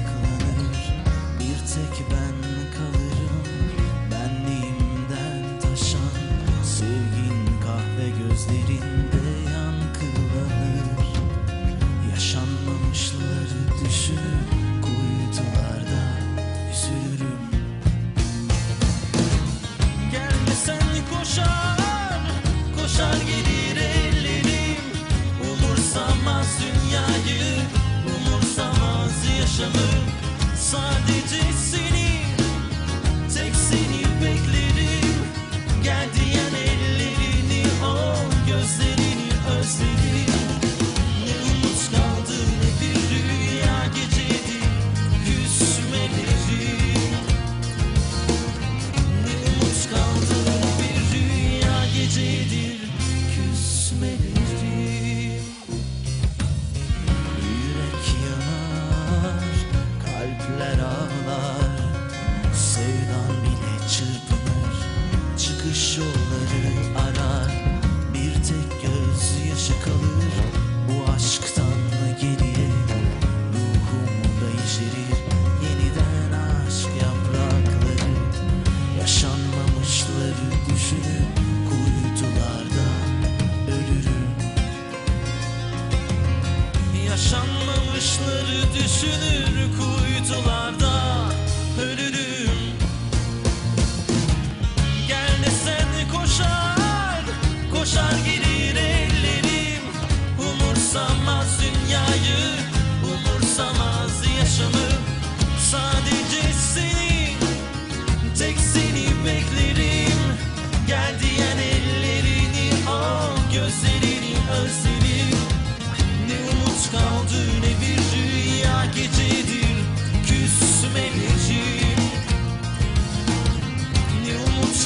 saklanır Bir tek ben kalırım. Benliğimden taşan Sevgin kahve gözlerinde. cheveux, sans DJ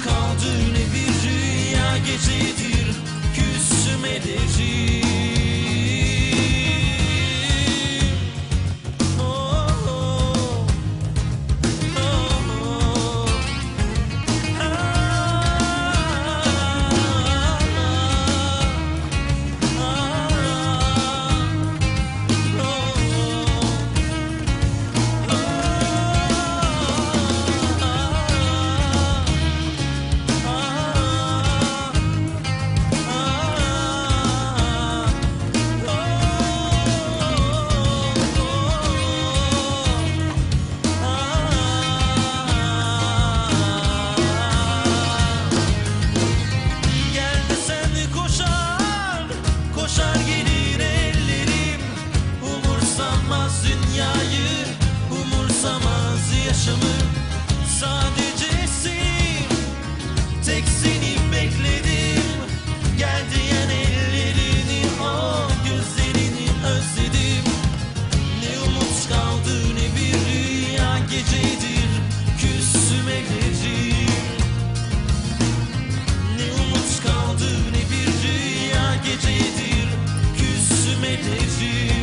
Kaldı ne bir rüya gecedir Küsüm ederim yaşamı Sadece senin Tek seni bekledim. Gel ellerini O gözlerini özledim. Ne umut kaldı ne bir rüya gecedir. Küstüm ekleyeceğim Ne umut kaldı ne bir rüya gecedir. Küstüm ekleyeceğim